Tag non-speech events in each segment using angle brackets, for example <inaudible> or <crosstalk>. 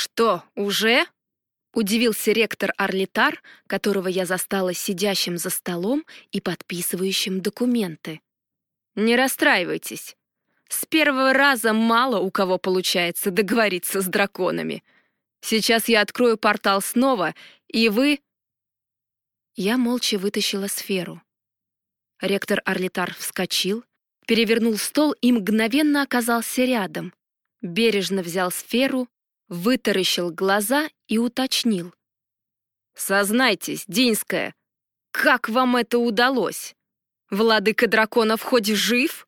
«Что, уже?» — удивился ректор Орлитар, которого я застала сидящим за столом и подписывающим документы. «Не расстраивайтесь. С первого раза мало у кого получается договориться с драконами. Сейчас я открою портал снова, и вы...» Я молча вытащила сферу. Ректор Орлитар вскочил, перевернул стол и мгновенно оказался рядом. Бережно взял сферу, вытаращил глаза и уточнил. «Сознайтесь, Динская, как вам это удалось? Владыка драконов хоть жив?»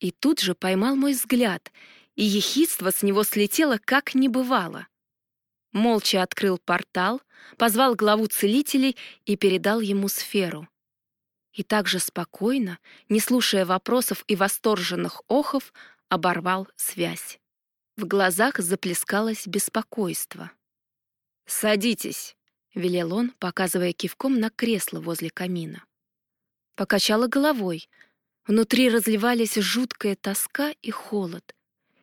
И тут же поймал мой взгляд, и ехидство с него слетело, как не бывало. Молча открыл портал, позвал главу целителей и передал ему сферу. И также спокойно, не слушая вопросов и восторженных охов, оборвал связь. В глазах заплескалось беспокойство. «Садитесь», — велел он, показывая кивком на кресло возле камина. Покачала головой. Внутри разливались жуткая тоска и холод.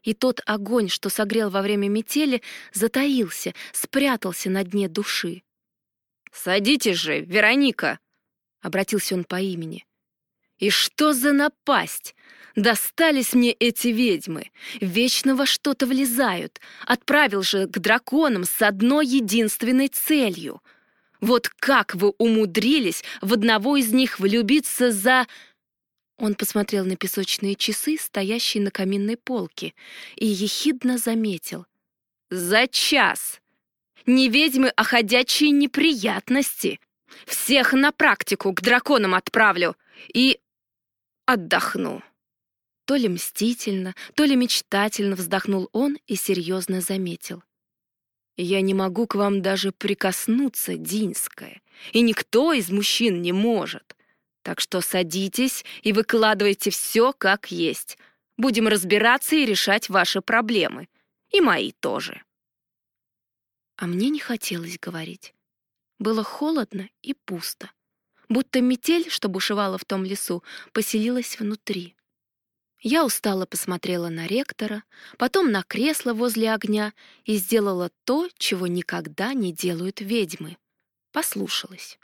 И тот огонь, что согрел во время метели, затаился, спрятался на дне души. «Садитесь же, Вероника!» — обратился он по имени. «И что за напасть? Достались мне эти ведьмы. Вечно во что-то влезают. Отправил же к драконам с одной единственной целью. Вот как вы умудрились в одного из них влюбиться за... Он посмотрел на песочные часы, стоящие на каминной полке, и ехидно заметил. «За час! Не ведьмы, а ходячие неприятности! Всех на практику к драконам отправлю и отдохну!» То ли мстительно, то ли мечтательно вздохнул он и серьезно заметил. «Я не могу к вам даже прикоснуться, Динская, и никто из мужчин не может. Так что садитесь и выкладывайте все как есть. Будем разбираться и решать ваши проблемы. И мои тоже». А мне не хотелось говорить. Было холодно и пусто. Будто метель, что бушевала в том лесу, поселилась внутри. Я устало посмотрела на ректора, потом на кресло возле огня и сделала то, чего никогда не делают ведьмы. Послушалась.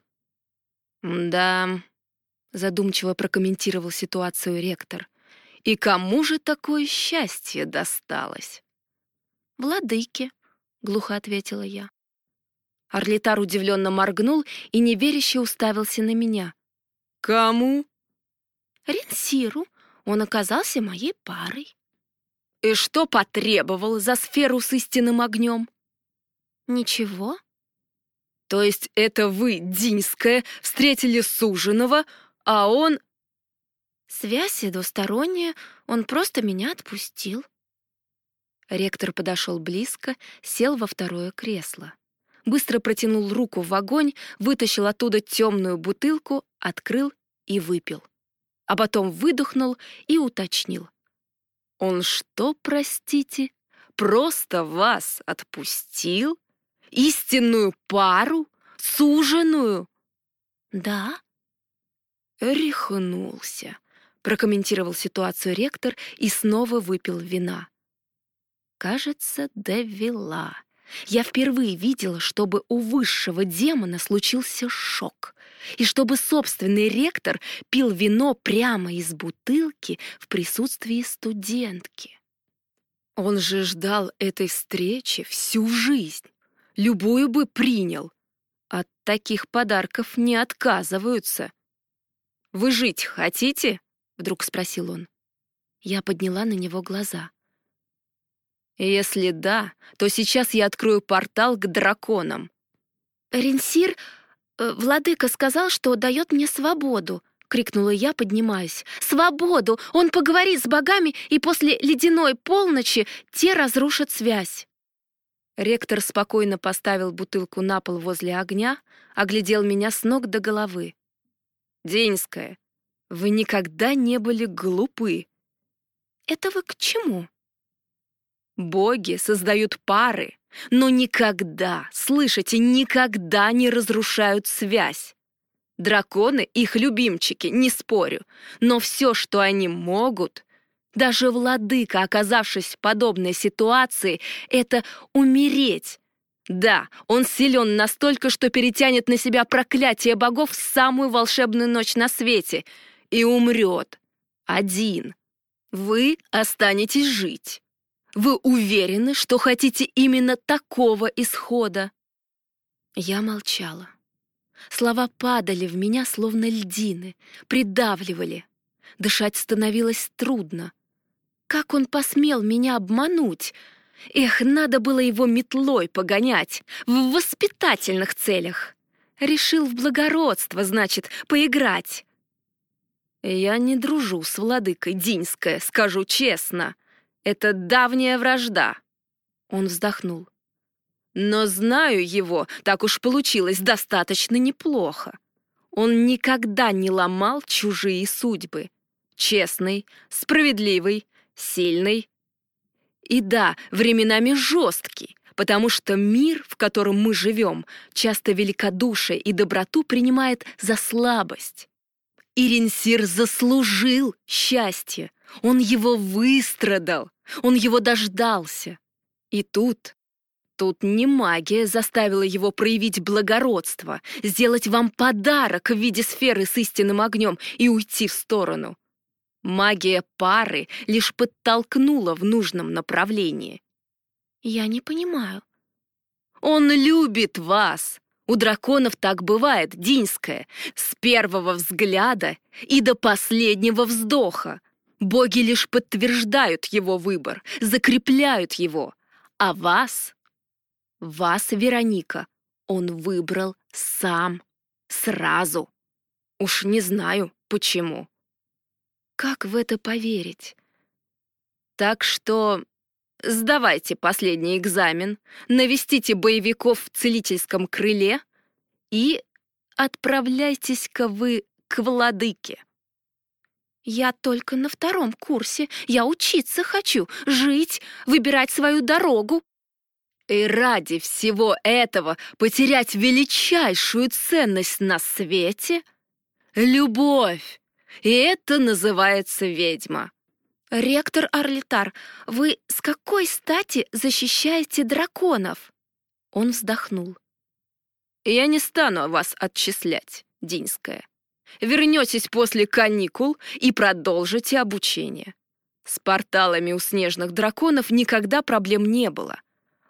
«Да», — задумчиво прокомментировал ситуацию ректор, «и кому же такое счастье досталось?» «Владыке», — глухо ответила я. Орлитар удивленно моргнул и неверяще уставился на меня. «Кому?» «Ренсиру», он оказался моей парой. И что потребовал за сферу с истинным огнем? Ничего. То есть это вы, Динская, встретили суженого, а он... Связь двусторонняя, он просто меня отпустил. Ректор подошел близко, сел во второе кресло. Быстро протянул руку в огонь, вытащил оттуда темную бутылку, открыл и выпил а потом выдохнул и уточнил. «Он что, простите, просто вас отпустил? Истинную пару? Суженую?» «Да». «Рехнулся», — прокомментировал ситуацию ректор и снова выпил вина. «Кажется, довела. Я впервые видела, чтобы у высшего демона случился шок и чтобы собственный ректор пил вино прямо из бутылки в присутствии студентки. Он же ждал этой встречи всю жизнь, любую бы принял. От таких подарков не отказываются. «Вы жить хотите?» — вдруг спросил он. Я подняла на него глаза. «Если да, то сейчас я открою портал к драконам». «Ренсир Э, «Владыка сказал, что дает мне свободу», — крикнула я, поднимаясь. «Свободу! Он поговорит с богами, и после ледяной полночи те разрушат связь». Ректор спокойно поставил бутылку на пол возле огня, оглядел меня с ног до головы. «Деньская, вы никогда не были глупы». «Это вы к чему?» «Боги создают пары, но никогда, слышите, никогда не разрушают связь. Драконы — их любимчики, не спорю, но все, что они могут, Даже владыка, оказавшись в подобной ситуации, это умереть. Да, он силен настолько, что перетянет на себя проклятие богов в самую волшебную ночь на свете и умрет. Один. Вы останетесь жить. Вы уверены, что хотите именно такого исхода? Я молчала. Слова падали в меня, словно льдины, придавливали. Дышать становилось трудно. Как он посмел меня обмануть? Эх, надо было его метлой погонять, в воспитательных целях. Решил в благородство, значит, поиграть. Я не дружу с владыкой Динская, скажу честно. Это давняя вражда. Он вздохнул. Но знаю его, так уж получилось, достаточно неплохо. Он никогда не ломал чужие судьбы. Честный, справедливый, сильный. И да, временами жесткий, потому что мир, в котором мы живем, часто великодушие и доброту принимает за слабость. Иринсир заслужил счастье. Он его выстрадал, он его дождался. И тут, тут не магия заставила его проявить благородство, сделать вам подарок в виде сферы с истинным огнем и уйти в сторону. Магия пары лишь подтолкнула в нужном направлении. Я не понимаю. Он любит вас. У драконов так бывает, Динская, с первого взгляда и до последнего вздоха. Боги лишь подтверждают его выбор, закрепляют его. А вас, вас, Вероника, он выбрал сам, сразу. Уж не знаю, почему. Как в это поверить? Так что сдавайте последний экзамен, навестите боевиков в целительском крыле и отправляйтесь-ка вы к владыке. Я только на втором курсе. Я учиться хочу, жить, выбирать свою дорогу. И ради всего этого потерять величайшую ценность на свете — любовь. И это называется ведьма. Ректор Орлитар, вы с какой стати защищаете драконов? Он вздохнул. Я не стану вас отчислять, Динская. Вернетесь после каникул и продолжите обучение. С порталами у снежных драконов никогда проблем не было.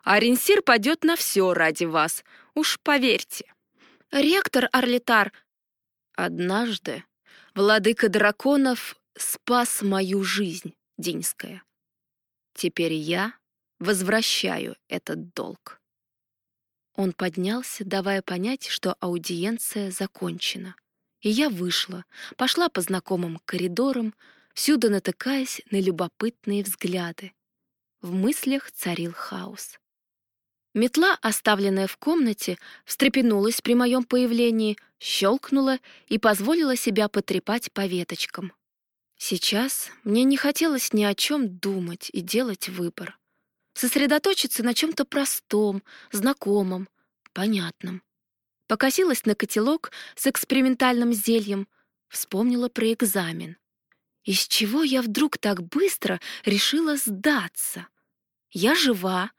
Аренсир пойдет на все ради вас, уж поверьте. Ректор Орлитар, однажды Владыка драконов спас мою жизнь, Динская. Теперь я возвращаю этот долг. Он поднялся, давая понять, что аудиенция закончена. И я вышла, пошла по знакомым коридорам, всюду натыкаясь на любопытные взгляды. В мыслях царил хаос. Метла, оставленная в комнате, встрепенулась при моем появлении, щелкнула и позволила себя потрепать по веточкам. Сейчас мне не хотелось ни о чем думать и делать выбор. Сосредоточиться на чем-то простом, знакомом, понятном. Покосилась на котелок с экспериментальным зельем, вспомнила про экзамен. Из чего я вдруг так быстро решила сдаться? Я жива,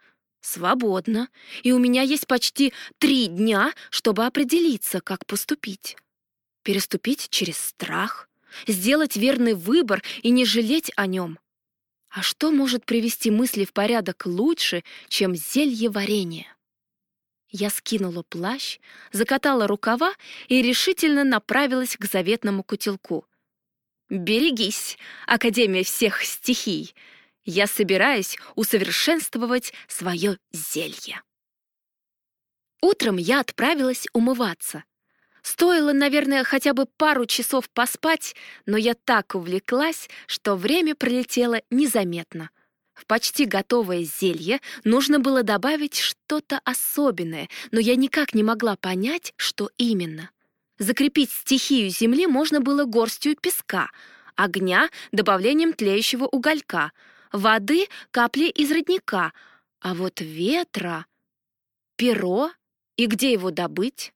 Свободно. И у меня есть почти три дня, чтобы определиться, как поступить. Переступить через страх, сделать верный выбор и не жалеть о нем. А что может привести мысли в порядок лучше, чем зелье варенье? Я скинула плащ, закатала рукава и решительно направилась к заветному кутилку. «Берегись, Академия всех стихий!» я собираюсь усовершенствовать свое зелье. Утром я отправилась умываться. Стоило, наверное, хотя бы пару часов поспать, но я так увлеклась, что время пролетело незаметно. В почти готовое зелье нужно было добавить что-то особенное, но я никак не могла понять, что именно. Закрепить стихию земли можно было горстью песка, огня — добавлением тлеющего уголька — воды — капли из родника, а вот ветра — перо, и где его добыть?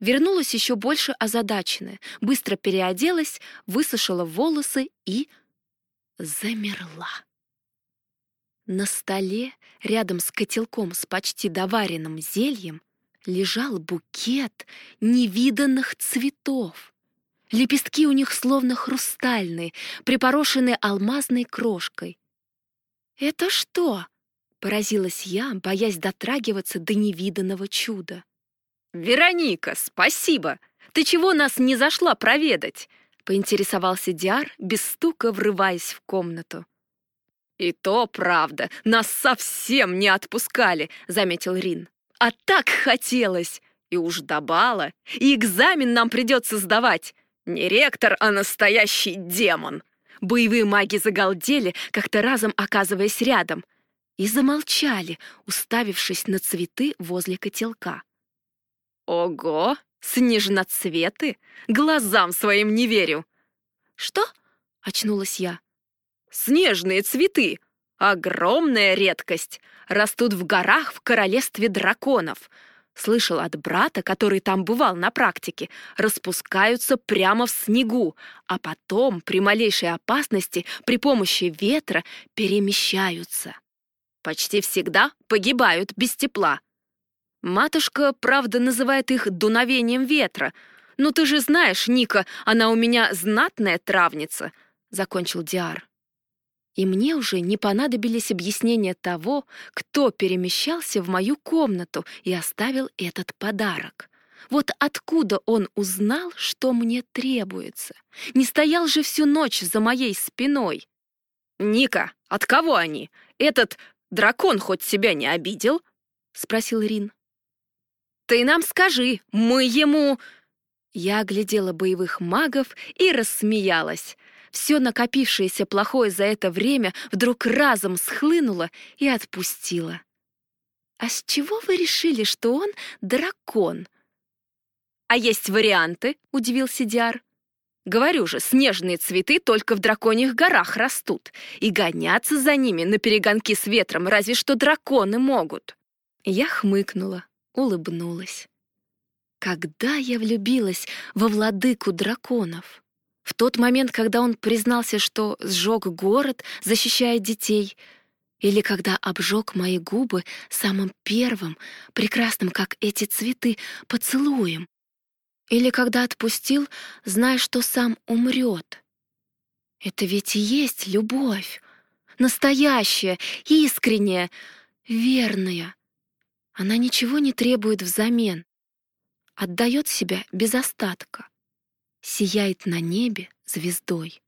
Вернулась еще больше озадаченная, быстро переоделась, высушила волосы и замерла. На столе, рядом с котелком с почти доваренным зельем, лежал букет невиданных цветов. Лепестки у них словно хрустальные, припорошенные алмазной крошкой. «Это что?» — поразилась я, боясь дотрагиваться до невиданного чуда. «Вероника, спасибо! Ты чего нас не зашла проведать?» — поинтересовался Диар, без стука врываясь в комнату. «И то правда, нас совсем не отпускали», — заметил Рин. «А так хотелось! И уж до и экзамен нам придется сдавать. Не ректор, а настоящий демон!» Боевые маги загалдели, как-то разом оказываясь рядом, и замолчали, уставившись на цветы возле котелка. «Ого! Снежноцветы? Глазам своим не верю!» «Что?» — очнулась я. «Снежные цветы! Огромная редкость! Растут в горах в королевстве драконов!» Слышал от брата, который там бывал на практике, распускаются прямо в снегу, а потом при малейшей опасности при помощи ветра перемещаются. Почти всегда погибают без тепла. Матушка, правда, называет их дуновением ветра. Но ты же знаешь, Ника, она у меня знатная травница, — закончил Диар. И мне уже не понадобились объяснения того, кто перемещался в мою комнату и оставил этот подарок. Вот откуда он узнал, что мне требуется? Не стоял же всю ночь за моей спиной. «Ника, от кого они? Этот дракон хоть себя не обидел?» — спросил Рин. «Ты нам скажи, мы ему...» Я оглядела боевых магов и рассмеялась. Все накопившееся плохое за это время вдруг разом схлынуло и отпустило. «А с чего вы решили, что он дракон?» «А есть варианты?» — удивился Диар. «Говорю же, снежные цветы только в драконьих горах растут, и гоняться за ними на перегонки с ветром разве что драконы могут». Я хмыкнула улыбнулась. Когда я влюбилась во владыку драконов? В тот момент, когда он признался, что сжег город, защищая детей, или когда обжег мои губы самым первым, прекрасным, как эти цветы, поцелуем, или когда отпустил, зная, что сам умрет. Это ведь и есть любовь, настоящая, искренняя, верная. Она ничего не требует взамен, отдает себя без остатка, сияет на небе звездой.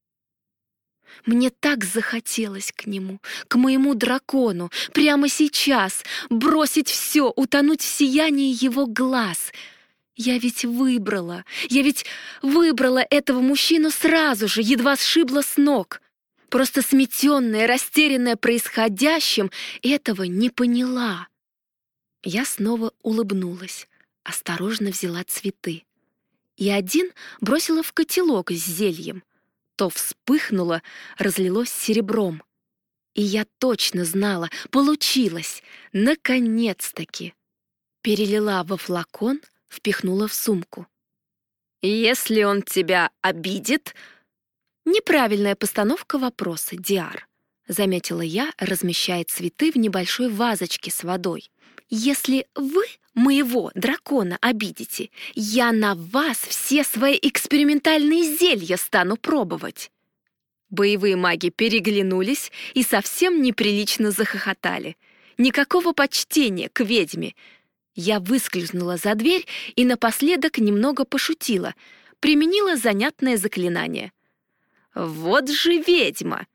Мне так захотелось к нему, к моему дракону, прямо сейчас, бросить все, утонуть в сиянии его глаз. Я ведь выбрала, я ведь выбрала этого мужчину сразу же, едва сшибла с ног. Просто сметенная, растерянная происходящим, этого не поняла. Я снова улыбнулась, осторожно взяла цветы. И один бросила в котелок с зельем. То вспыхнуло, разлилось серебром. И я точно знала, получилось, наконец-таки. Перелила во флакон, впихнула в сумку. «Если он тебя обидит...» Неправильная постановка вопроса, Диар, заметила я, размещая цветы в небольшой вазочке с водой. Если вы моего дракона обидите, я на вас все свои экспериментальные зелья стану пробовать». Боевые маги переглянулись и совсем неприлично захохотали. Никакого почтения к ведьме. Я выскользнула за дверь и напоследок немного пошутила, применила занятное заклинание. «Вот же ведьма!»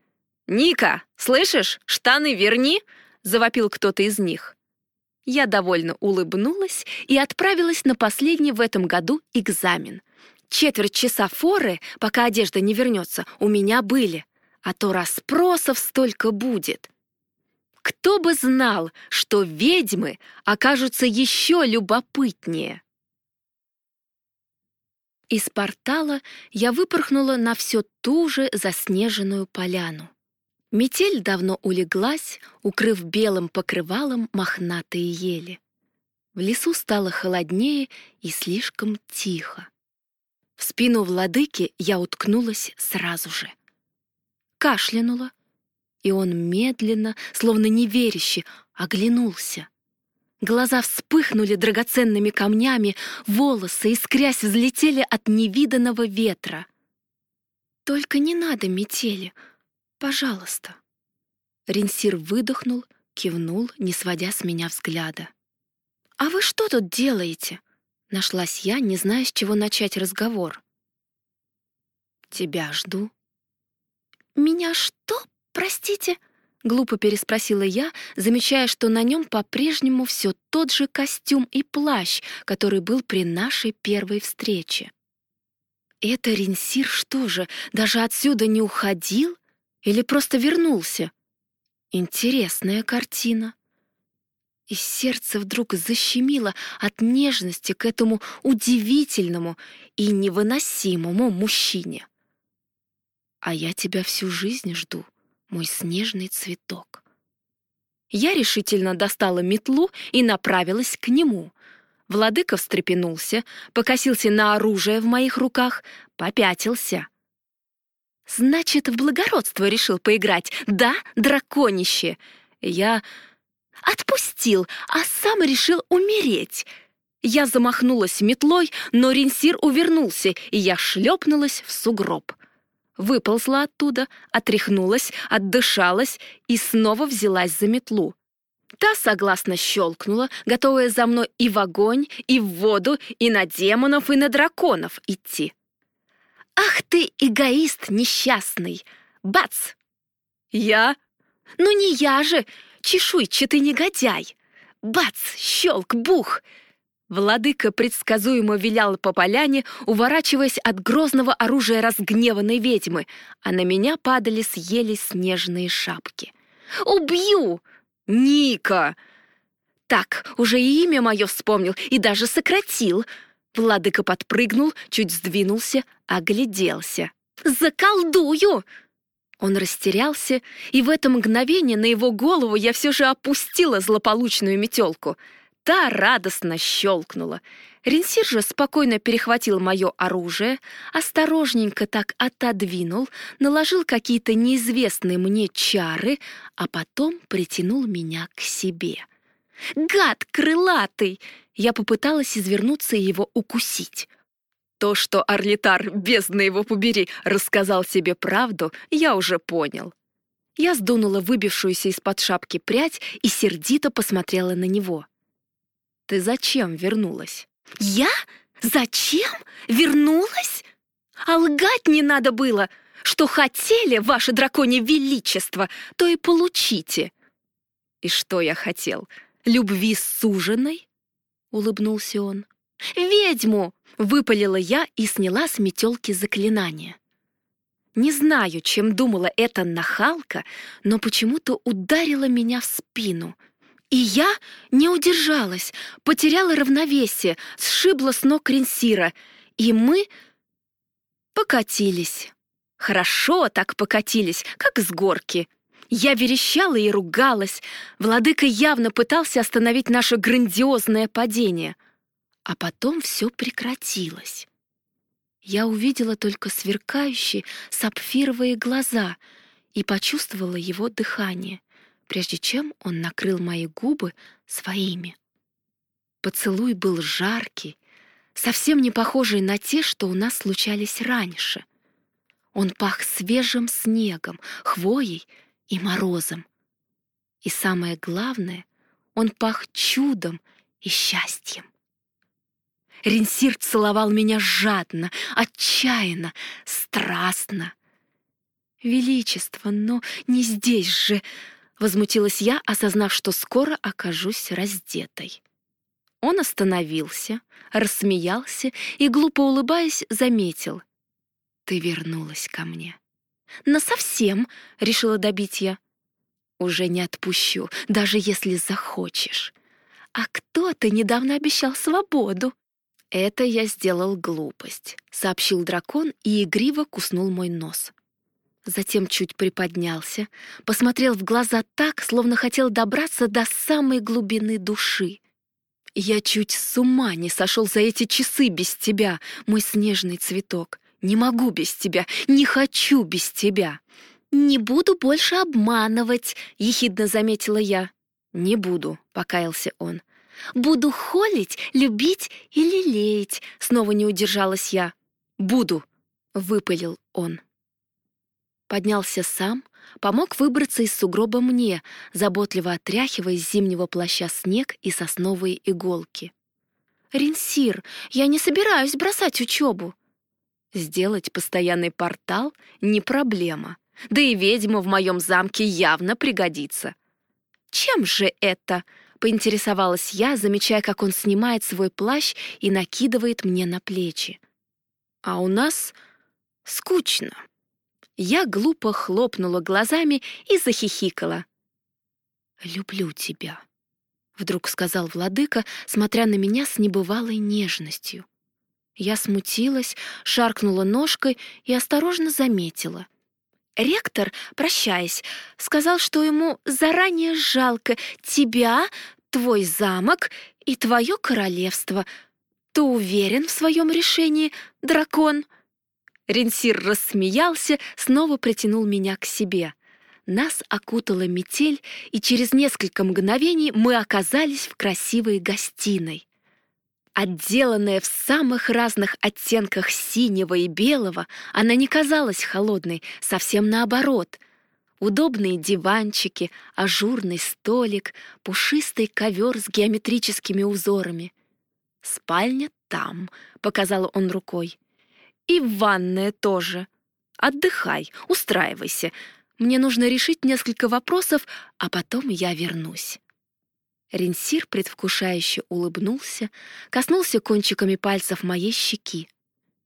«Ника, слышишь, штаны верни!» — завопил кто-то из них. Я довольно улыбнулась и отправилась на последний в этом году экзамен. Четверть часа форы, пока одежда не вернется, у меня были, а то расспросов столько будет. Кто бы знал, что ведьмы окажутся еще любопытнее. Из портала я выпорхнула на все ту же заснеженную поляну. Метель давно улеглась, укрыв белым покрывалом мохнатые ели. В лесу стало холоднее и слишком тихо. В спину владыки я уткнулась сразу же. кашлянула, и он медленно, словно неверяще, оглянулся. Глаза вспыхнули драгоценными камнями, волосы, искрясь, взлетели от невиданного ветра. «Только не надо метели, пожалуйста». Ренсир выдохнул, кивнул, не сводя с меня взгляда. «А вы что тут делаете?» Нашлась я, не зная, с чего начать разговор. «Тебя жду». «Меня что, простите?» Глупо переспросила я, замечая, что на нем по-прежнему все тот же костюм и плащ, который был при нашей первой встрече. Это Ренсир что же, даже отсюда не уходил? Или просто вернулся? Интересная картина. И сердце вдруг защемило от нежности к этому удивительному и невыносимому мужчине. А я тебя всю жизнь жду мой снежный цветок. Я решительно достала метлу и направилась к нему. Владыка встрепенулся, покосился на оружие в моих руках, попятился. «Значит, в благородство решил поиграть, да, драконище?» Я отпустил, а сам решил умереть. Я замахнулась метлой, но Ренсир увернулся, и я шлепнулась в сугроб выползла оттуда, отряхнулась, отдышалась и снова взялась за метлу. Та согласно щелкнула, готовая за мной и в огонь, и в воду, и на демонов, и на драконов идти. «Ах ты, эгоист несчастный! Бац!» «Я?» «Ну не я же! Чешуйчатый негодяй!» Бац! Щелк! Бух! Владыка предсказуемо вилял по поляне, уворачиваясь от грозного оружия разгневанной ведьмы, а на меня падали съели снежные шапки. «Убью! Ника!» Так, уже и имя мое вспомнил и даже сократил. Владыка подпрыгнул, чуть сдвинулся, огляделся. «Заколдую!» Он растерялся, и в это мгновение на его голову я все же опустила злополучную метелку — Та радостно щелкнула. Ренсир же спокойно перехватил мое оружие, осторожненько так отодвинул, наложил какие-то неизвестные мне чары, а потом притянул меня к себе. «Гад крылатый!» Я попыталась извернуться и его укусить. То, что Орлитар, бездна его побери, рассказал себе правду, я уже понял. Я сдунула выбившуюся из-под шапки прядь и сердито посмотрела на него. Ты зачем вернулась? Я? Зачем? Вернулась? А лгать не надо было. Что хотели, ваше драконье величество, то и получите. И что я хотел? Любви с суженой? Улыбнулся он. Ведьму! Выпалила я и сняла с метелки заклинание. Не знаю, чем думала эта нахалка, но почему-то ударила меня в спину — и я не удержалась, потеряла равновесие, сшибла с ног Ренсира, и мы покатились. Хорошо так покатились, как с горки. Я верещала и ругалась. Владыка явно пытался остановить наше грандиозное падение. А потом все прекратилось. Я увидела только сверкающие сапфировые глаза и почувствовала его дыхание прежде чем он накрыл мои губы своими. Поцелуй был жаркий, совсем не похожий на те, что у нас случались раньше. Он пах свежим снегом, хвоей и морозом. И самое главное, он пах чудом и счастьем. Ренсир целовал меня жадно, отчаянно, страстно. Величество, но не здесь же, Возмутилась я, осознав, что скоро окажусь раздетой. Он остановился, рассмеялся и, глупо улыбаясь, заметил. «Ты вернулась ко мне». «Насовсем», — решила добить я. «Уже не отпущу, даже если захочешь. А кто-то недавно обещал свободу». «Это я сделал глупость», — сообщил дракон и игриво куснул мой нос затем чуть приподнялся, посмотрел в глаза так, словно хотел добраться до самой глубины души. «Я чуть с ума не сошел за эти часы без тебя, мой снежный цветок. Не могу без тебя, не хочу без тебя!» «Не буду больше обманывать», — ехидно заметила я. «Не буду», — покаялся он. «Буду холить, любить и лелеять», — снова не удержалась я. «Буду», — выпалил он. Поднялся сам, помог выбраться из сугроба мне, заботливо отряхивая из зимнего плаща снег и сосновые иголки. «Ринсир, я не собираюсь бросать учебу». Сделать постоянный портал — не проблема. Да и ведьма в моем замке явно пригодится. «Чем же это?» — поинтересовалась я, замечая, как он снимает свой плащ и накидывает мне на плечи. «А у нас скучно». Я глупо хлопнула глазами и захихикала. «Люблю тебя», — вдруг сказал владыка, смотря на меня с небывалой нежностью. Я смутилась, шаркнула ножкой и осторожно заметила — Ректор, прощаясь, сказал, что ему заранее жалко тебя, твой замок и твое королевство. Ты уверен в своем решении, дракон?» Ренсир рассмеялся, снова притянул меня к себе. Нас окутала метель, и через несколько мгновений мы оказались в красивой гостиной. Отделанная в самых разных оттенках синего и белого, она не казалась холодной, совсем наоборот. Удобные диванчики, ажурный столик, пушистый ковер с геометрическими узорами. «Спальня там», — показал он рукой. «И ванная тоже. Отдыхай, устраивайся. Мне нужно решить несколько вопросов, а потом я вернусь». Ренсир предвкушающе улыбнулся, коснулся кончиками пальцев моей щеки.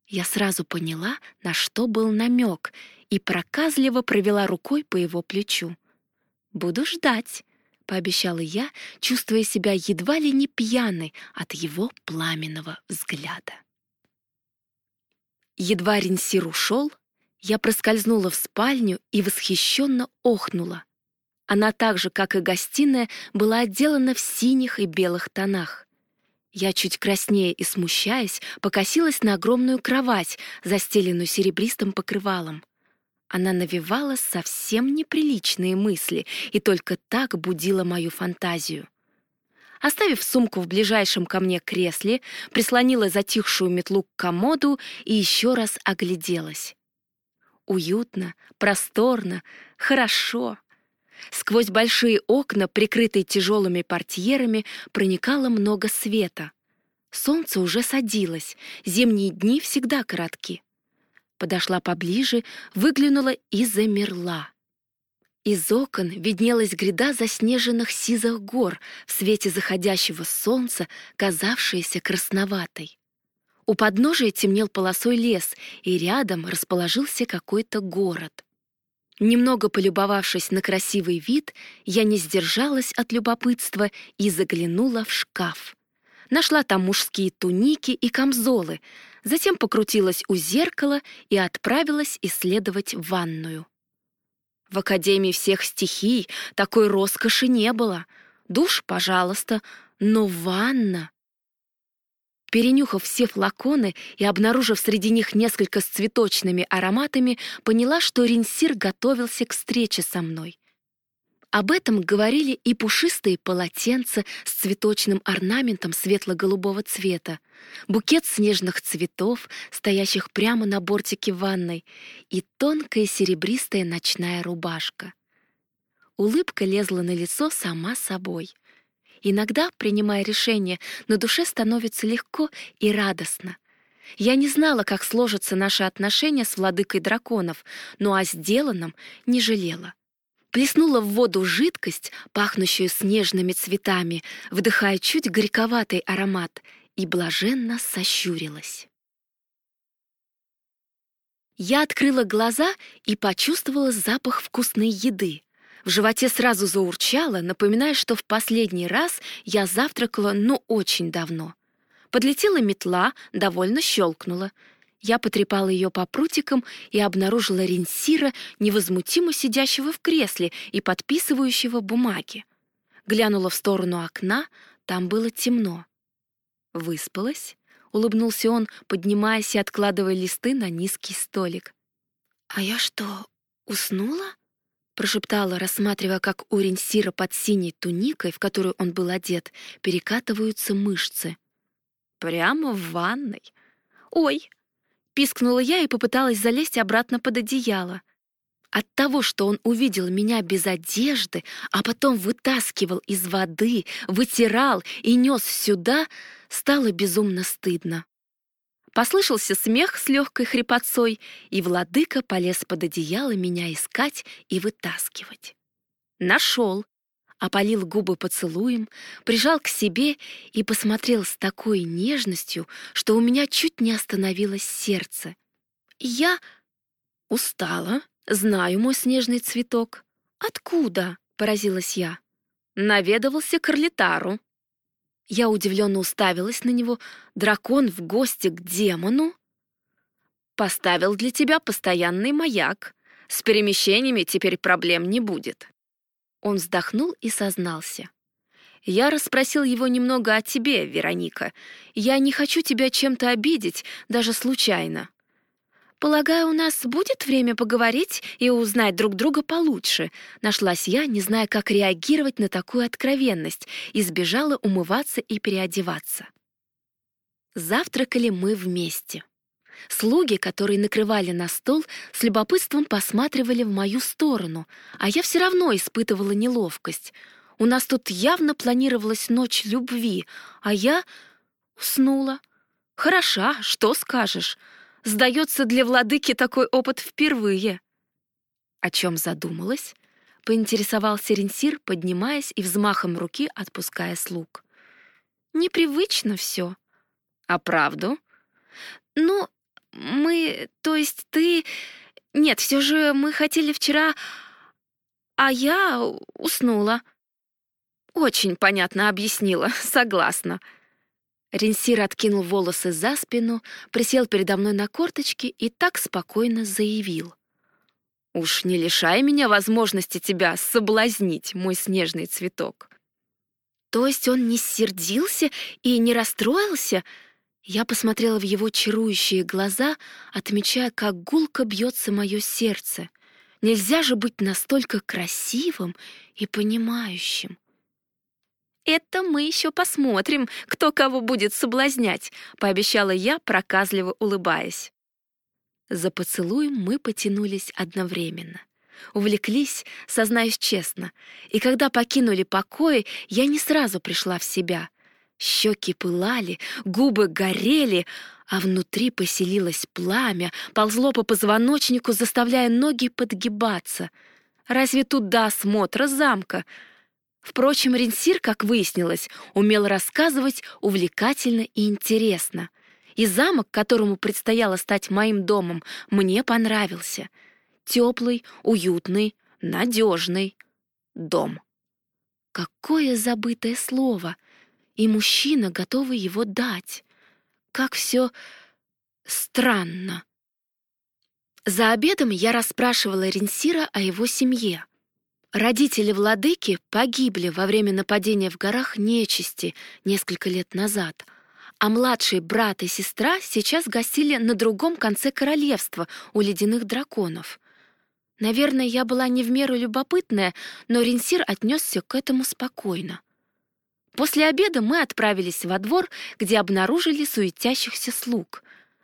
Я сразу поняла, на что был намек, и проказливо провела рукой по его плечу. «Буду ждать», — пообещала я, чувствуя себя едва ли не пьяной от его пламенного взгляда. Едва Ренсир ушел, я проскользнула в спальню и восхищенно охнула. Она так же, как и гостиная, была отделана в синих и белых тонах. Я, чуть краснее и смущаясь, покосилась на огромную кровать, застеленную серебристым покрывалом. Она навевала совсем неприличные мысли и только так будила мою фантазию. Оставив сумку в ближайшем ко мне кресле, прислонила затихшую метлу к комоду и еще раз огляделась. Уютно, просторно, хорошо. Сквозь большие окна, прикрытые тяжелыми портьерами, проникало много света. Солнце уже садилось, зимние дни всегда коротки. Подошла поближе, выглянула и замерла. Из окон виднелась гряда заснеженных сизых гор в свете заходящего солнца, казавшаяся красноватой. У подножия темнел полосой лес, и рядом расположился какой-то город. Немного полюбовавшись на красивый вид, я не сдержалась от любопытства и заглянула в шкаф. Нашла там мужские туники и камзолы, затем покрутилась у зеркала и отправилась исследовать ванную. В Академии всех стихий такой роскоши не было. Душ, пожалуйста, но ванна... Перенюхав все флаконы и обнаружив среди них несколько с цветочными ароматами, поняла, что Ринсир готовился к встрече со мной. Об этом говорили и пушистые полотенца с цветочным орнаментом светло-голубого цвета, букет снежных цветов, стоящих прямо на бортике ванной, и тонкая серебристая ночная рубашка. Улыбка лезла на лицо сама собой. Иногда, принимая решение, на душе становится легко и радостно. Я не знала, как сложатся наши отношения с владыкой драконов, но о сделанном не жалела. Плеснула в воду жидкость, пахнущую снежными цветами, вдыхая чуть горьковатый аромат, и блаженно сощурилась. Я открыла глаза и почувствовала запах вкусной еды. В животе сразу заурчало, напоминая, что в последний раз я завтракала, ну, очень давно. Подлетела метла, довольно щелкнула. Я потрепала ее по прутикам и обнаружила Ренсира, невозмутимо сидящего в кресле и подписывающего бумаги. Глянула в сторону окна, там было темно. «Выспалась?» — улыбнулся он, поднимаясь и откладывая листы на низкий столик. «А я что, «Уснула?» — прошептала, рассматривая, как у Ренсира под синей туникой, в которую он был одет, перекатываются мышцы. «Прямо в ванной?» «Ой!» — пискнула я и попыталась залезть обратно под одеяло. От того, что он увидел меня без одежды, а потом вытаскивал из воды, вытирал и нес сюда, стало безумно стыдно. Послышался смех с легкой хрипотцой, и владыка полез под одеяло меня искать и вытаскивать. Нашел, опалил губы поцелуем, прижал к себе и посмотрел с такой нежностью, что у меня чуть не остановилось сердце. Я устала, знаю мой снежный цветок. Откуда? — поразилась я. Наведывался к Орлитару, я удивленно уставилась на него. Дракон в гости к демону? Поставил для тебя постоянный маяк. С перемещениями теперь проблем не будет. Он вздохнул и сознался. Я расспросил его немного о тебе, Вероника. Я не хочу тебя чем-то обидеть, даже случайно. «Полагаю, у нас будет время поговорить и узнать друг друга получше», нашлась я, не зная, как реагировать на такую откровенность, и сбежала умываться и переодеваться. Завтракали мы вместе. Слуги, которые накрывали на стол, с любопытством посматривали в мою сторону, а я все равно испытывала неловкость. У нас тут явно планировалась ночь любви, а я уснула. Хороша, что скажешь. Сдается, для владыки такой опыт впервые. О чем задумалась? Поинтересовался Ренсир, поднимаясь и взмахом руки отпуская слуг. Непривычно все. А правду? Ну, мы, то есть ты... Нет, все же мы хотели вчера... А я уснула. Очень понятно объяснила, <laughs> согласна. Ренсир откинул волосы за спину, присел передо мной на корточки и так спокойно заявил. «Уж не лишай меня возможности тебя соблазнить, мой снежный цветок». То есть он не сердился и не расстроился? Я посмотрела в его чарующие глаза, отмечая, как гулко бьется мое сердце. Нельзя же быть настолько красивым и понимающим. «Это мы еще посмотрим, кто кого будет соблазнять», — пообещала я, проказливо улыбаясь. За поцелуем мы потянулись одновременно. Увлеклись, сознаюсь честно, и когда покинули покои, я не сразу пришла в себя. Щеки пылали, губы горели, а внутри поселилось пламя, ползло по позвоночнику, заставляя ноги подгибаться. Разве тут до осмотра замка — Впрочем, Ренсир, как выяснилось, умел рассказывать увлекательно и интересно. И замок, которому предстояло стать моим домом, мне понравился. Теплый, уютный, надежный дом. Какое забытое слово! И мужчина готовый его дать. Как все странно. За обедом я расспрашивала Ренсира о его семье. Родители владыки погибли во время нападения в горах нечисти несколько лет назад, а младший брат и сестра сейчас гостили на другом конце королевства у ледяных драконов. Наверное, я была не в меру любопытная, но Ренсир отнесся к этому спокойно. После обеда мы отправились во двор, где обнаружили суетящихся слуг.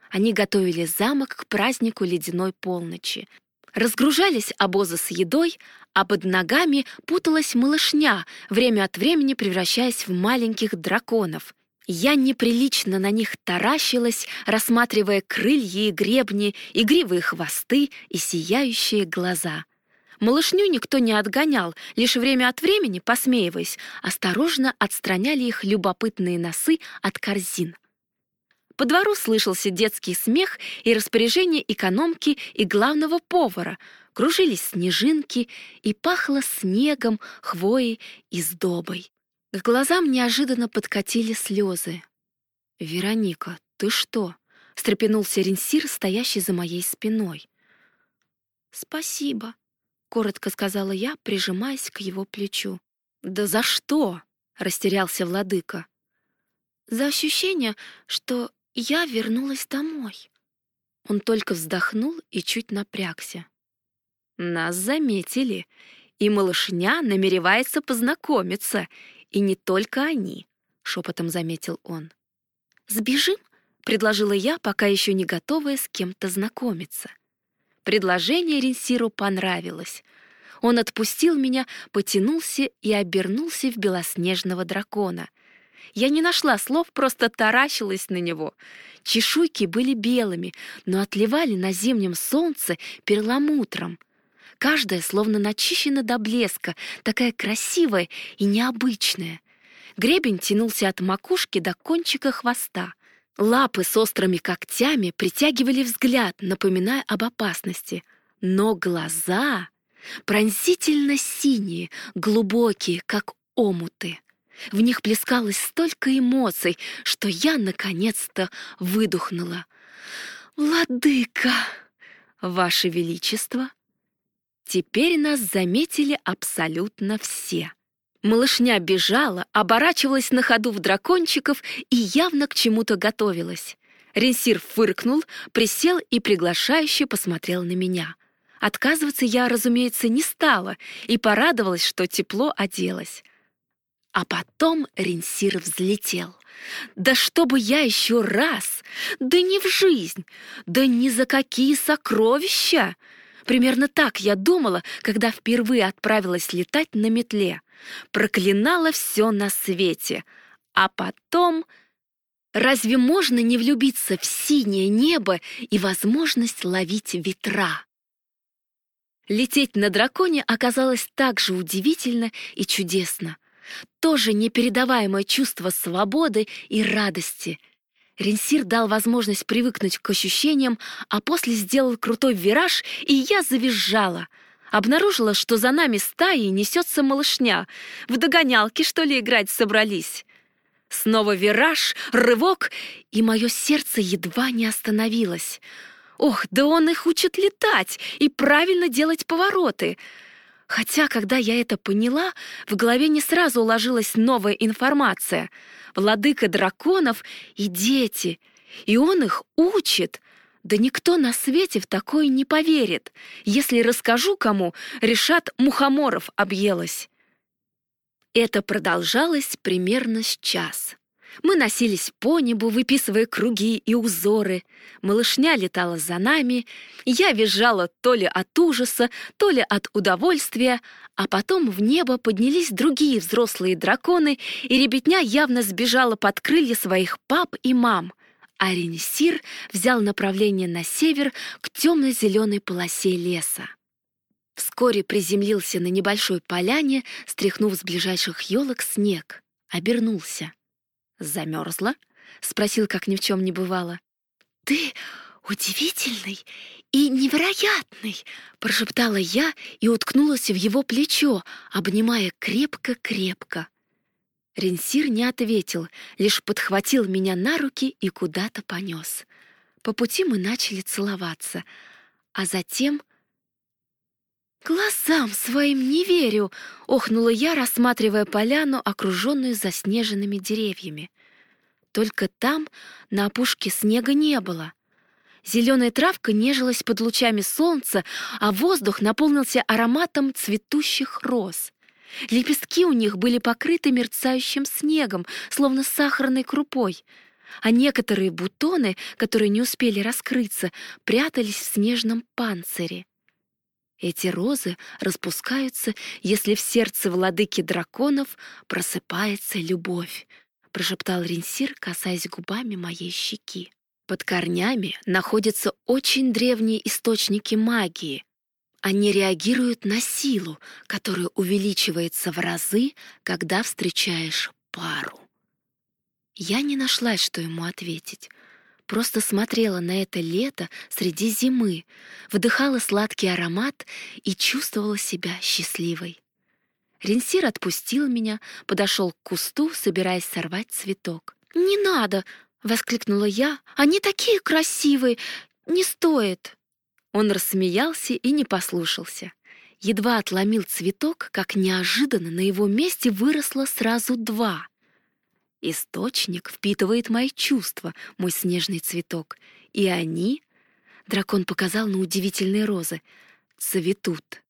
Они готовили замок к празднику ледяной полночи — Разгружались обозы с едой, а под ногами путалась малышня, время от времени превращаясь в маленьких драконов. Я неприлично на них таращилась, рассматривая крылья и гребни, игривые хвосты и сияющие глаза. Малышню никто не отгонял, лишь время от времени, посмеиваясь, осторожно отстраняли их любопытные носы от корзин — по двору слышался детский смех и распоряжение экономки и главного повара. Кружились снежинки и пахло снегом, хвоей и сдобой. К глазам неожиданно подкатили слезы. «Вероника, ты что?» — встрепенулся Ренсир, стоящий за моей спиной. «Спасибо», — коротко сказала я, прижимаясь к его плечу. «Да за что?» — растерялся владыка. «За ощущение, что я вернулась домой. Он только вздохнул и чуть напрягся. Нас заметили, и малышня намеревается познакомиться, и не только они, шепотом заметил он. Сбежим? предложила я, пока еще не готовая с кем-то знакомиться. Предложение Ренсиру понравилось. Он отпустил меня, потянулся и обернулся в белоснежного дракона. Я не нашла слов, просто таращилась на него. Чешуйки были белыми, но отливали на зимнем солнце перламутром. Каждая словно начищена до блеска, такая красивая и необычная. Гребень тянулся от макушки до кончика хвоста. Лапы с острыми когтями притягивали взгляд, напоминая об опасности. Но глаза пронзительно синие, глубокие, как омуты. В них плескалось столько эмоций, что я наконец-то выдохнула. «Владыка! Ваше Величество!» Теперь нас заметили абсолютно все. Малышня бежала, оборачивалась на ходу в дракончиков и явно к чему-то готовилась. Ренсир фыркнул, присел и приглашающе посмотрел на меня. Отказываться я, разумеется, не стала и порадовалась, что тепло оделась. А потом Ренсир взлетел. Да чтобы я еще раз! Да не в жизнь! Да ни за какие сокровища! Примерно так я думала, когда впервые отправилась летать на метле. Проклинала все на свете. А потом... Разве можно не влюбиться в синее небо и возможность ловить ветра? Лететь на драконе оказалось так же удивительно и чудесно. Тоже непередаваемое чувство свободы и радости — Ренсир дал возможность привыкнуть к ощущениям, а после сделал крутой вираж, и я завизжала. Обнаружила, что за нами стаей несется малышня. В догонялки, что ли, играть собрались? Снова вираж, рывок, и мое сердце едва не остановилось. Ох, да он их учит летать и правильно делать повороты. Хотя, когда я это поняла, в голове не сразу уложилась новая информация — владыка драконов и дети, и он их учит. Да никто на свете в такое не поверит. Если расскажу кому, решат, мухоморов объелась. Это продолжалось примерно с час. Мы носились по небу, выписывая круги и узоры. Малышня летала за нами. Я визжала то ли от ужаса, то ли от удовольствия, а потом в небо поднялись другие взрослые драконы, и ребятня явно сбежала под крылья своих пап и мам. А Ренесир взял направление на север к темно-зеленой полосе леса. Вскоре приземлился на небольшой поляне, стряхнув с ближайших елок снег. Обернулся. «Замерзла?» — спросил, как ни в чем не бывало. «Ты удивительный и невероятный!» — прошептала я и уткнулась в его плечо, обнимая крепко-крепко. Ренсир не ответил, лишь подхватил меня на руки и куда-то понес. По пути мы начали целоваться, а затем... «Глазам своим не верю!» — охнула я, рассматривая поляну, окруженную заснеженными деревьями. Только там на опушке снега не было. Зеленая травка нежилась под лучами солнца, а воздух наполнился ароматом цветущих роз. Лепестки у них были покрыты мерцающим снегом, словно сахарной крупой, а некоторые бутоны, которые не успели раскрыться, прятались в снежном панцире. Эти розы распускаются, если в сердце владыки драконов просыпается любовь, прошептал Ренсир, касаясь губами моей щеки. Под корнями находятся очень древние источники магии. Они реагируют на силу, которая увеличивается в разы, когда встречаешь пару. Я не нашла, что ему ответить. Просто смотрела на это лето среди зимы, вдыхала сладкий аромат и чувствовала себя счастливой. Ренсир отпустил меня, подошел к кусту, собираясь сорвать цветок. «Не надо!» — воскликнула я. «Они такие красивые! Не стоит!» Он рассмеялся и не послушался. Едва отломил цветок, как неожиданно на его месте выросло сразу два. Источник впитывает мои чувства, мой снежный цветок, и они... Дракон показал на удивительные розы. цветут.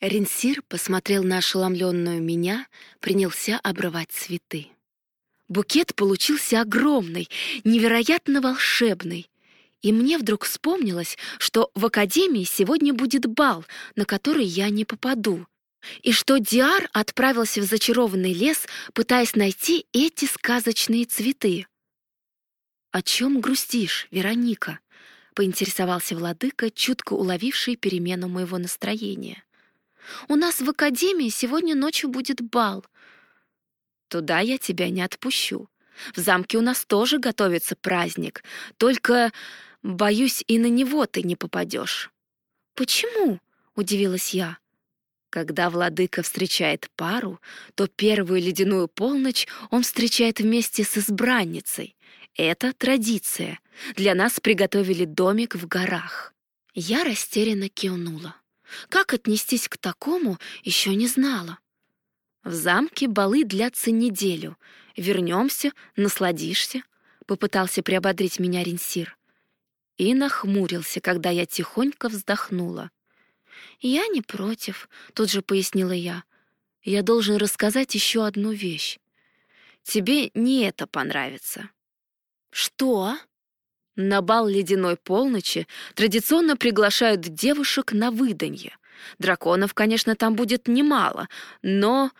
Ренсир посмотрел на ошеломленную меня, принялся обрывать цветы. Букет получился огромный, невероятно волшебный. И мне вдруг вспомнилось, что в академии сегодня будет бал, на который я не попаду, и что Диар отправился в зачарованный лес, пытаясь найти эти сказочные цветы. «О чем грустишь, Вероника?» — поинтересовался владыка, чутко уловивший перемену моего настроения. «У нас в академии сегодня ночью будет бал. Туда я тебя не отпущу. В замке у нас тоже готовится праздник, только, боюсь, и на него ты не попадешь». «Почему?» — удивилась я. Когда владыка встречает пару, то первую ледяную полночь он встречает вместе с избранницей. Это традиция. Для нас приготовили домик в горах. Я растерянно кивнула. Как отнестись к такому, еще не знала. В замке балы длятся неделю. Вернемся, насладишься, попытался приободрить меня Ренсир. И нахмурился, когда я тихонько вздохнула. «Я не против», — тут же пояснила я. «Я должен рассказать еще одну вещь. Тебе не это понравится». «Что?» На бал ледяной полночи традиционно приглашают девушек на выданье. Драконов, конечно, там будет немало, но...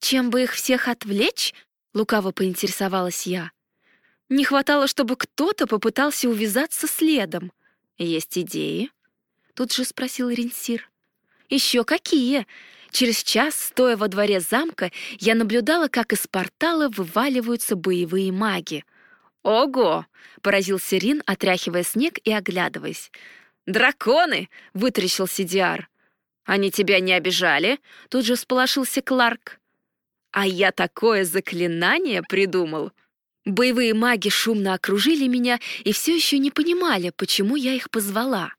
Чем бы их всех отвлечь? Лукаво поинтересовалась я. Не хватало, чтобы кто-то попытался увязаться следом. Есть идеи? Тут же спросил Ренсир. Еще какие? Через час, стоя во дворе замка, я наблюдала, как из портала вываливаются боевые маги. «Ого!» — поразился Рин, отряхивая снег и оглядываясь. «Драконы!» — вытрящил Сидиар. «Они тебя не обижали?» — тут же всполошился Кларк. «А я такое заклинание придумал!» Боевые маги шумно окружили меня и все еще не понимали, почему я их позвала.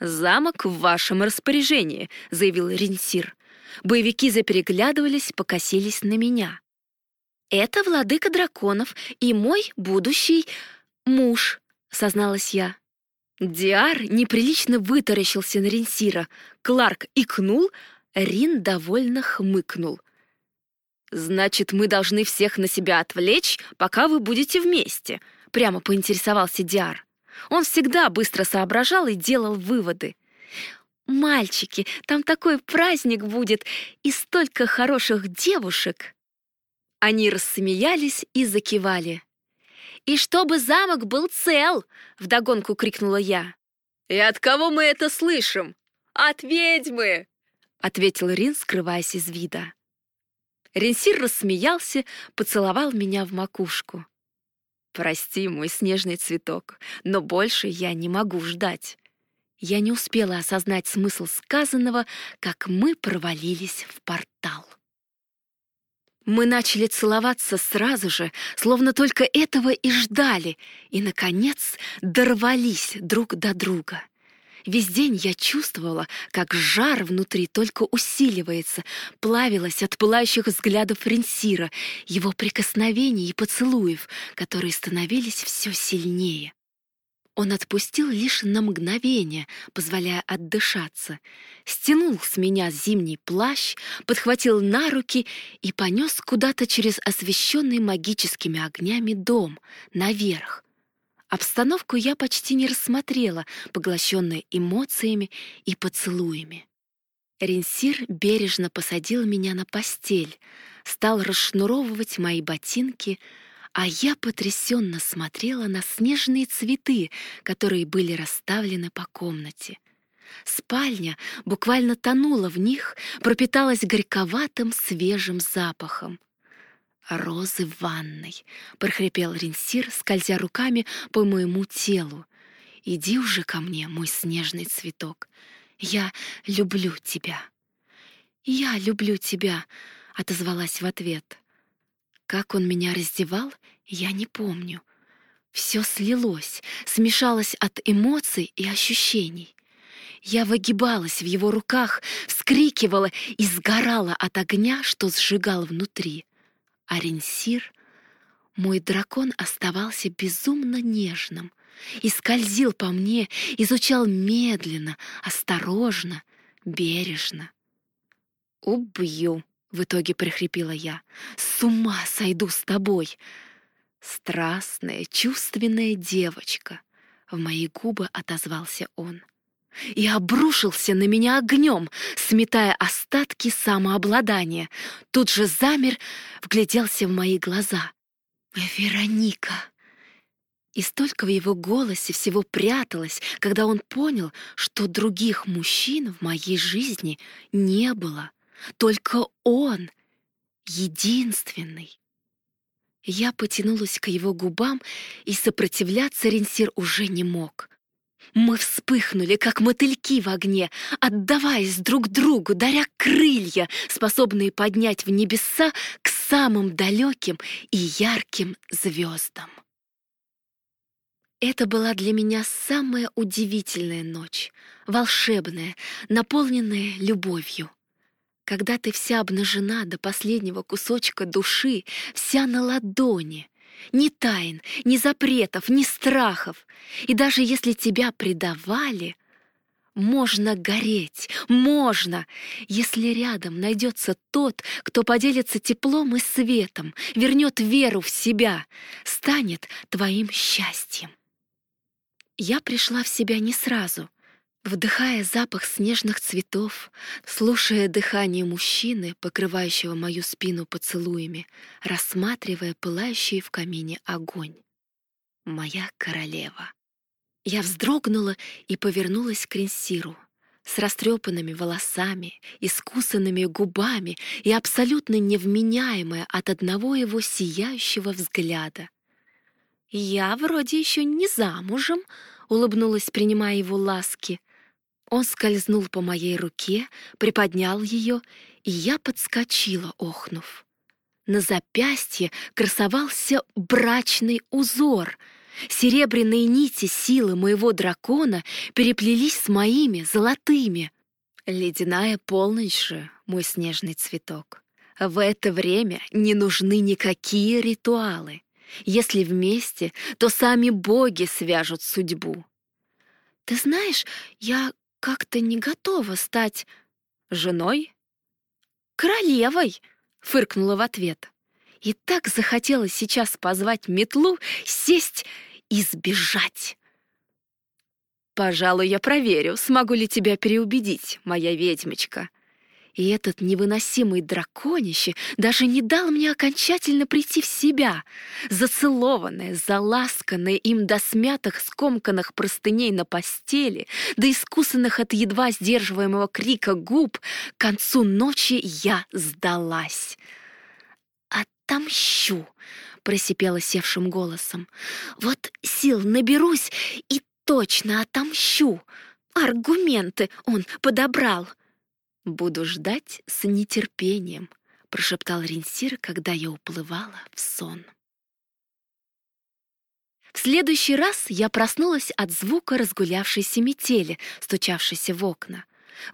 «Замок в вашем распоряжении», — заявил Ренсир. Боевики запереглядывались, покосились на меня. «Это владыка драконов и мой будущий муж», — созналась я. Диар неприлично вытаращился на Ренсира. Кларк икнул, Рин довольно хмыкнул. «Значит, мы должны всех на себя отвлечь, пока вы будете вместе», — прямо поинтересовался Диар. Он всегда быстро соображал и делал выводы. «Мальчики, там такой праздник будет и столько хороших девушек!» Они рассмеялись и закивали. «И чтобы замок был цел!» — вдогонку крикнула я. «И от кого мы это слышим? От ведьмы!» — ответил Рин, скрываясь из вида. Ренсир рассмеялся, поцеловал меня в макушку. «Прости, мой снежный цветок, но больше я не могу ждать». Я не успела осознать смысл сказанного, как мы провалились в портал. Мы начали целоваться сразу же, словно только этого и ждали, и, наконец, дорвались друг до друга. Весь день я чувствовала, как жар внутри только усиливается, плавилась от пылающих взглядов Ренсира, его прикосновений и поцелуев, которые становились все сильнее. Он отпустил лишь на мгновение, позволяя отдышаться, стянул с меня зимний плащ, подхватил на руки и понес куда-то через освещенный магическими огнями дом, наверх, Обстановку я почти не рассмотрела, поглощенная эмоциями и поцелуями. Ренсир бережно посадил меня на постель, стал расшнуровывать мои ботинки, а я потрясенно смотрела на снежные цветы, которые были расставлены по комнате. Спальня буквально тонула в них, пропиталась горьковатым свежим запахом розы в ванной», — прохрипел Ренсир, скользя руками по моему телу. «Иди уже ко мне, мой снежный цветок. Я люблю тебя». «Я люблю тебя», — отозвалась в ответ. Как он меня раздевал, я не помню. Все слилось, смешалось от эмоций и ощущений. Я выгибалась в его руках, вскрикивала и сгорала от огня, что сжигал внутри. Аренсир, мой дракон оставался безумно нежным, и скользил по мне, изучал медленно, осторожно, бережно. «Убью!» — в итоге прихрипела я. «С ума сойду с тобой!» Страстная, чувственная девочка. В мои губы отозвался он. И обрушился на меня огнем, сметая остатки самообладания. Тут же замер, вгляделся в мои глаза. «Вероника!» И столько в его голосе всего пряталось, когда он понял, что других мужчин в моей жизни не было. Только он, единственный. Я потянулась к его губам, и сопротивляться Ренсир уже не мог. Мы вспыхнули, как мотыльки в огне, отдаваясь друг другу, даря крылья, способные поднять в небеса к самым далеким и ярким звездам. Это была для меня самая удивительная ночь, волшебная, наполненная любовью. Когда ты вся обнажена до последнего кусочка души, вся на ладони, ни тайн, ни запретов, ни страхов. И даже если тебя предавали, можно гореть, можно, если рядом найдется тот, кто поделится теплом и светом, вернет веру в себя, станет твоим счастьем. Я пришла в себя не сразу, вдыхая запах снежных цветов, слушая дыхание мужчины, покрывающего мою спину поцелуями, рассматривая пылающий в камине огонь. Моя королева. Я вздрогнула и повернулась к Ренсиру с растрепанными волосами, искусанными губами и абсолютно невменяемая от одного его сияющего взгляда. «Я вроде еще не замужем», — улыбнулась, принимая его ласки. Он скользнул по моей руке, приподнял ее, и я подскочила, охнув. На запястье красовался брачный узор. Серебряные нити силы моего дракона переплелись с моими золотыми. Ледяная полночь же, мой снежный цветок. В это время не нужны никакие ритуалы. Если вместе, то сами боги свяжут судьбу. Ты знаешь, я как-то не готова стать женой? Королевой, фыркнула в ответ. И так захотелось сейчас позвать метлу, сесть и сбежать. Пожалуй, я проверю, смогу ли тебя переубедить, моя ведьмочка. И этот невыносимый драконище даже не дал мне окончательно прийти в себя. Зацелованная, заласканная им до смятых, скомканных простыней на постели, до искусанных от едва сдерживаемого крика губ, к концу ночи я сдалась. «Отомщу!» — просипела севшим голосом. «Вот сил наберусь и точно отомщу!» Аргументы он подобрал — «Буду ждать с нетерпением», — прошептал Ренсир, когда я уплывала в сон. В следующий раз я проснулась от звука разгулявшейся метели, стучавшейся в окна.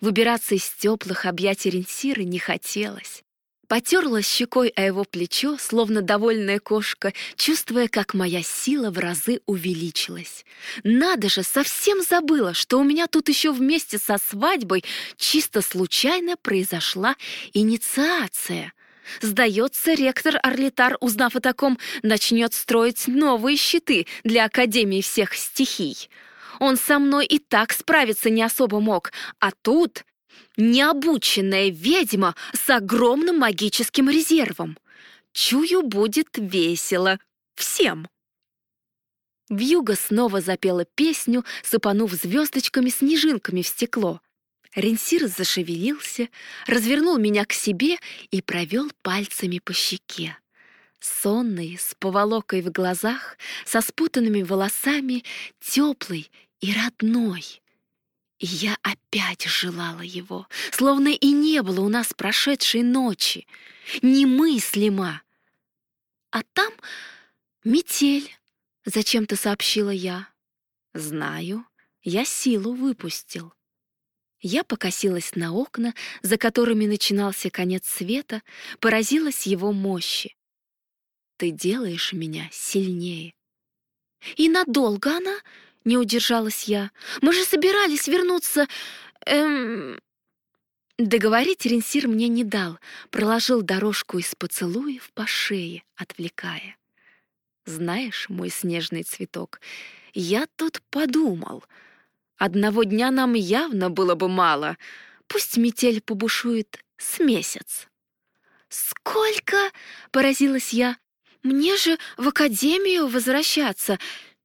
Выбираться из теплых объятий Ренсира не хотелось. Потерлась щекой о его плечо, словно довольная кошка, чувствуя, как моя сила в разы увеличилась. Надо же, совсем забыла, что у меня тут еще вместе со свадьбой чисто случайно произошла инициация. Сдается, ректор Орлитар, узнав о таком, начнет строить новые щиты для Академии всех стихий. Он со мной и так справиться не особо мог, а тут Необученная ведьма с огромным магическим резервом. Чую, будет весело. Всем. Вьюга снова запела песню, сыпанув звездочками-снежинками в стекло. Ренсир зашевелился, развернул меня к себе и провел пальцами по щеке. Сонный, с поволокой в глазах, со спутанными волосами, теплый и родной. И я опять желала его, словно и не было у нас прошедшей ночи. Немыслимо. А там метель, зачем-то сообщила я. Знаю, я силу выпустил. Я покосилась на окна, за которыми начинался конец света, поразилась его мощи. Ты делаешь меня сильнее. И надолго она? Не удержалась я. Мы же собирались вернуться... Эм... Договорить Ренсир мне не дал, проложил дорожку из поцелуев по шее, отвлекая. Знаешь, мой снежный цветок, я тут подумал. Одного дня нам явно было бы мало. Пусть метель побушует с месяц. «Сколько?» — поразилась я. «Мне же в академию возвращаться.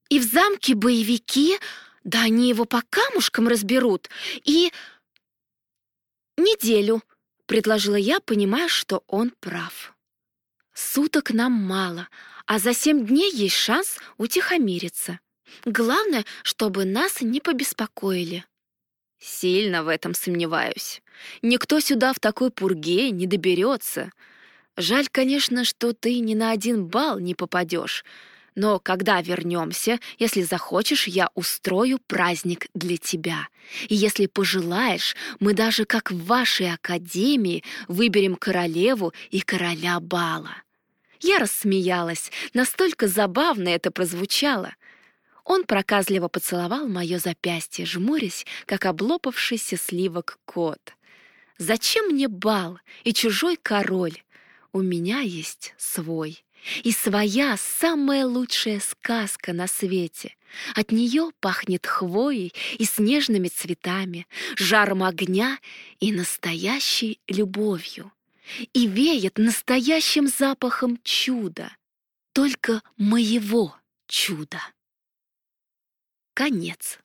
И в замке боевики, да они его по камушкам разберут. И...» «Неделю», — предложила я, понимая, что он прав. «Суток нам мало, а за семь дней есть шанс утихомириться. Главное, чтобы нас не побеспокоили». Сильно в этом сомневаюсь. Никто сюда в такой пурге не доберется. Жаль, конечно, что ты ни на один бал не попадешь. Но когда вернемся, если захочешь, я устрою праздник для тебя. И если пожелаешь, мы даже как в вашей академии выберем королеву и короля бала. Я рассмеялась, настолько забавно это прозвучало. Он проказливо поцеловал мое запястье, жмурясь, как облопавшийся сливок кот. «Зачем мне бал и чужой король? У меня есть свой». И своя самая лучшая сказка на свете. От нее пахнет хвоей и снежными цветами, жаром огня и настоящей любовью. И веет настоящим запахом чуда, только моего чуда. Конец.